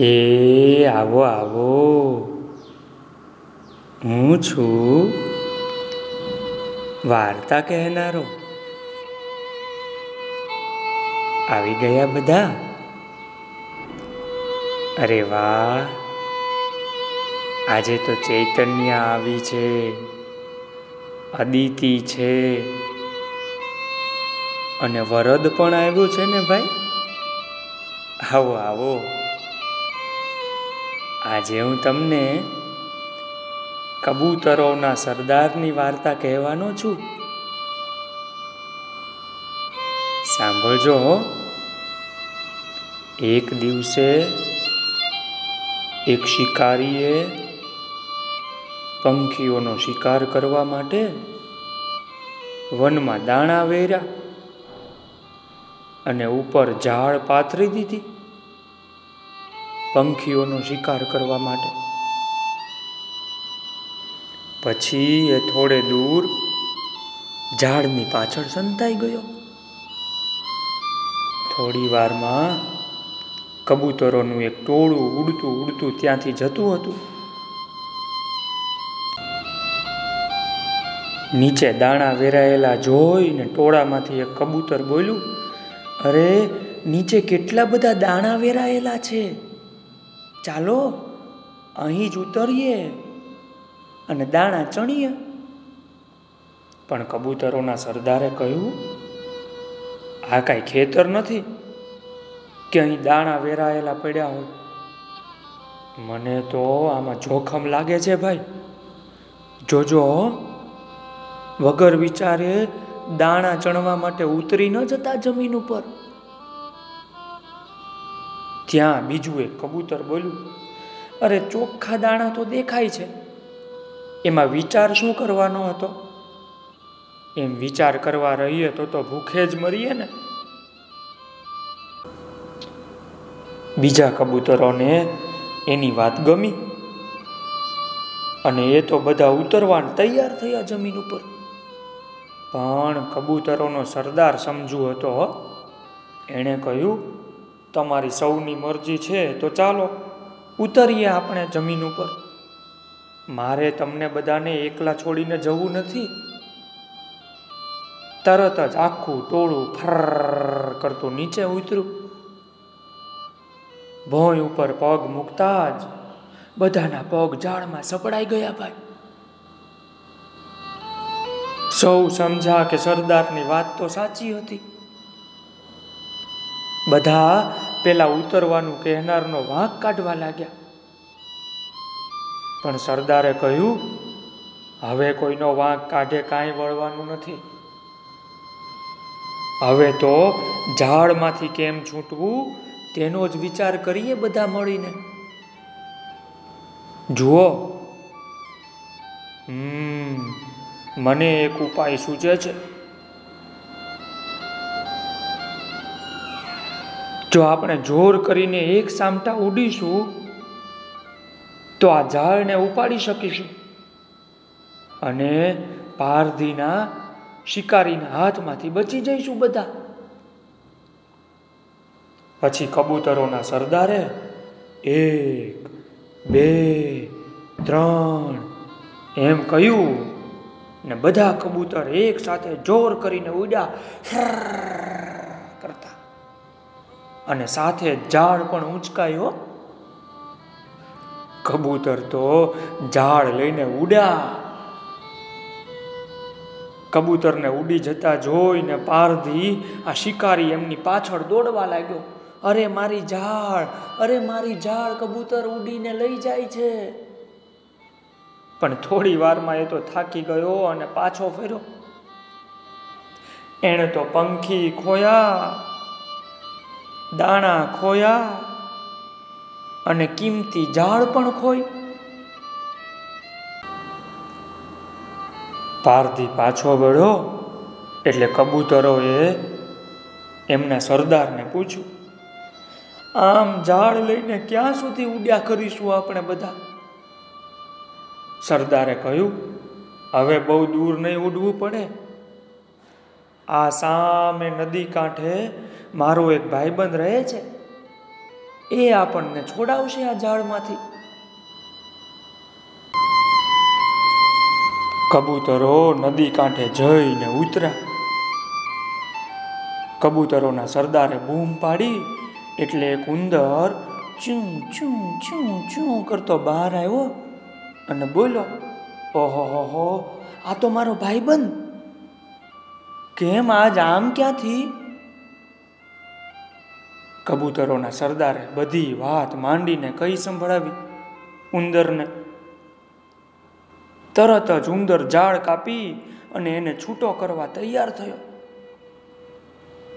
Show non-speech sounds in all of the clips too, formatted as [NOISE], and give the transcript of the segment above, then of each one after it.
એ આવો આવો. હું છું વાર્તા કહેનારો. આવી ગયા બધા? અરે વાહ! આજે તો ચૈતન્ય આવી છે, અદિતિ છે. અને વરદ પણ આવ્યું છે ને ભાઈ? આવો આવો. આજે હું તમને કબૂતરોના સરદારની વાર્તા કહેવાનો છું. સાંભળજો એક દિવસે એક શિકારીએ પંખીઓનો શિકાર કરવા માટે વનમાં દાણા વેર્યા અને ઉપર ઝાડ પાથરી દીધી. પંખીઓનો શિકાર કરવા માટે. પછી એ થોડે દૂર ઝાડની પાછળ સંતાઈ ગયો. થોડી વારમાં કબૂતરોનું એક ટોળું ઉડતું ઉડતું ત્યાંથી જતું હતું. નીચે દાણા વેરાયેલા જોઈને ટોળામાંથી એક કબૂતર બોલ્યું, અરે, નીચે કેટલા બધા દાણા વેરાયેલા છે? ચાલો, અહીં જ ઉતરીએ અને દાણા ચણીએ. પણ કબૂતરોના સરદારે કહ્યું, આ કાંઈ ખેતર નથી કે અહીં દાણા વેરાયેલા પડ્યા હોય. મને તો આમાં જોખમ લાગે છે ભાઈ. જોજો, વગર વિચારે દાણા ચણવા માટે ઉતરી ન જતા જમીન ઉપર. ત્યાં બીજું એક કબૂતર બોલ્યું, અરે ચોખ્ખા દાણા તો દેખાય છે. એમાં વિચાર શું કરવાનો હતો? એમ વિચાર કરવા રહીએ તો તો ભૂખે જ મરીએ ને. બીજા કબૂતરોને એની વાત ગમી અને એ તો બધા ઉતરવા તૈયાર થયા જમીન ઉપર. પણ કબૂતરોનો સરદાર સમજુ હતો, એણે કહ્યું તમારી સૌની મરજી છે, તો ચાલો ઉતરીએ આપણે જમીન ઉપર. મારે તમને બધાને એકલા છોડીને જવું નથી. તરત જ આખું ટોળું ફર કરતું નીચે ઉતર્યું. ભોંય ઉપર પગ મૂકતા જ બધાના પગ ઝાડમાં સપડાઈ ગયા ભાઈ. સૌ સમજા કે સરદારની વાત તો સાચી હતી. બધા પેલા ઉતરવાનું કહેનારનો વાંક કાઢવા લાગ્યા. પણ સરદારે કહ્યું, હવે કોઈનો વાંક કાઢે કાંઈ વળવાનું નથી. હવે તો ઝાડમાંથી કેમ છૂટવું, તેનો જ વિચાર કરીએ બધા મળીને. જુઓ. હમ, મને એક ઉપાય સૂચે છે. જો આપણે જોર કરીને એક સામટા ઉડીશું, તો આ ઝાડને ઉપાડી શકીશું. અને પારધીના શિકારીના હાથમાંથી બચી જઈશું બધા. પછી કબૂતરોના સરદારે એક, બે, ત્રણ એમ કહ્યું ને બધા કબૂતર એક સાથે જોર કરીને ઉડ્યા. કરતા. અને સાથે ઝાડ પણ ઉંચકાયો કબૂતર તો ઝાડ લઈને ઉડ્યા. કબૂતરને ઉડી જતા જોઈને પારધી આ શિકારી એમની પાછળ દોડવા લાગ્યો. અરે મારી ઝાડ, અરે મારી ઝાડ, કબૂતર ઉડીને લઈ જાય છે. પણ થોડી વારમાં એ તો થાકી ગયો અને પાછો ફેર્યો. એણે તો પંખી ખોયા. દાણા ખોયા અને કિંમતી ઝાડ પણ ખોઈ. પારથી પાછો વળ્યો એટલે કબૂતરોએ એમના સરદારને પૂછ્યું, આમ ઝાડ લઈને ક્યાં સુધી ઉડ્યા કરીશું આપણે બધા? સરદારે કહ્યું, હવે બહુ દૂર નહીં ઉડવું પડે. આ સામે નદી કાંઠે મારો એક ભાઈબંધ રહે છે. એ આપણને છોડાવશે આ ઝાડમાંથી. કબૂતરો નદી કાંઠે જઈને ઉતર્યા કબૂતરોના સરદારે બૂમ પાડી એટલે એક ઉંદર ચું ચું, ચૂં, ચું કરતો બહાર આવ્યો અને બોલો ઓહો હો, આ તો મારો ભાઈબંધ. કેમ આજ આમ ક્યાંથી? કબૂતરોના સરદારે બધી વાત માંડીને કઈ સંભળાવી? ઉંદરને. તરત જ ઉંદર ઝાડ કાપી અને એને છૂટો કરવા તૈયાર થયો.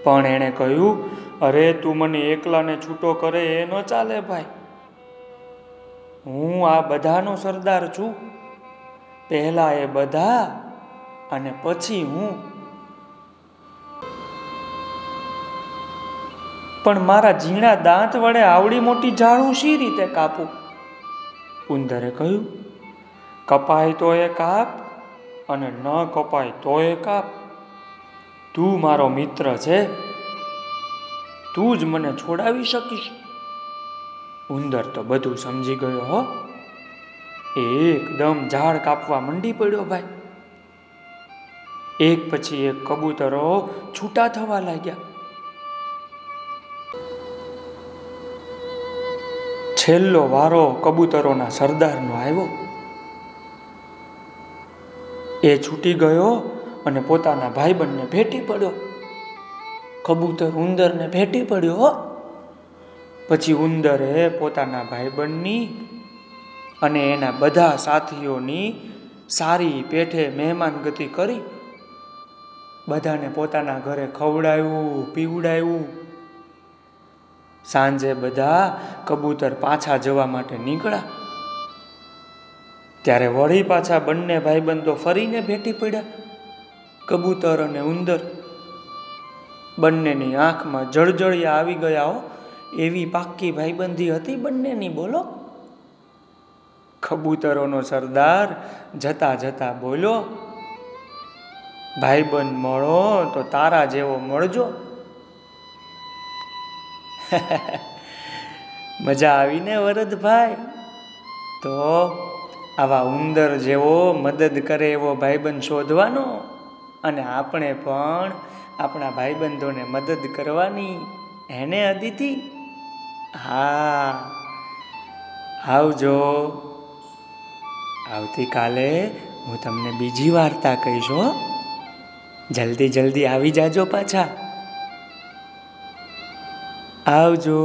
પણ એણે કહ્યું, અરે તું મને એકલાને છૂટો કરે એ ન ચાલે ભાઈ. હું આ બધાનો સરદાર છું. પહેલા એ બધા અને પછી હું. પણ મારા ઝીણા દાંત વડે આવડી મોટી ઝાડ શી રીતે કાપું? ઉંદરે કહ્યું, કપાય તો એ કાપ અને ન કપાય તો એ કાપ. તું મારો મિત્ર છે. તું જ મને છોડાવી શકીશ. ઉંદર તો બધું સમજી ગયો, હો. એકદમ ઝાડ કાપવા મંડી પડ્યો ભાઈ. એક પછી એક કબૂતરો છૂટા થવા લાગ્યા. છેલ્લો વારો કબૂતરોના સરદારનો આવ્યો. એ છૂટી ગયો અને પોતાના ભાઈબંધને ભેટી પડ્યો. કબૂતર ઉંદરને ભેટી પડ્યો પછી ઉંદરે પોતાના ભાઈબંધની અને એના બધા સાથીઓની સારી પેઠે મહેમાન ગતિ કરી. બધાને પોતાના ઘરે ખવડાવ્યું પીવડાવ્યું સાંજે બધા કબૂતર પાછા જવા માટે નીકળ્યા. ત્યારે વળી પાછા બંને ભાઈબંધો ફરીને ભેટી પડ્યા. કબૂતર અને ઉંદર બંનેની આંખમાં જળજળિયા આવી ગયા હો. એવી પાક્કી ભાઈબંધી હતી બંનેની, બોલો. કબૂતરોનો સરદાર જતા જતા બોલો ભાઈબંધ મળો તો તારા જેવો મળજો. [LAUGHS] મજા આવીને વરદભાઈ? તો આવા ઉંદર જેવો મદદ કરે એવો ભાઈબંધ શોધવાનો અને આપણે પણ આપણા ભાઈબંધોને મદદ કરવાની એને અદિતિ? હા. આવજો. આવતીકાલે હું તમને બીજી વાર્તા કહીશ હો. જલ્દી જલ્દી આવી જાજો પાછા. આવજો.